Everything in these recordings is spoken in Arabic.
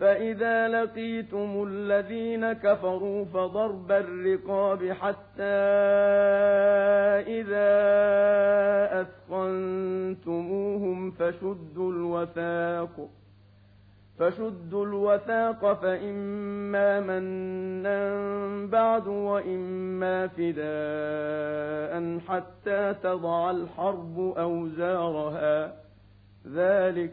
فإذا لقيتم الذين كفروا فضرب الرقاب حتى إذا أثخنتموهم فشدوا الوثاق فشدوا الوثاق فإما منا بعد وإما فداء حتى تضع الحرب أوزارها ذلك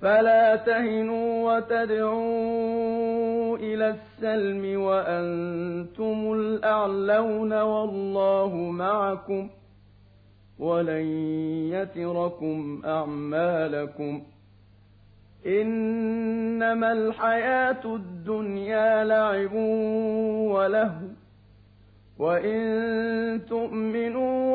فلا تهنوا وتدعوا إلى السلم وأنتم الأعلون والله معكم ولن يتركم أعمالكم إنما الحياة الدنيا لعب ولهو وإن تؤمنوا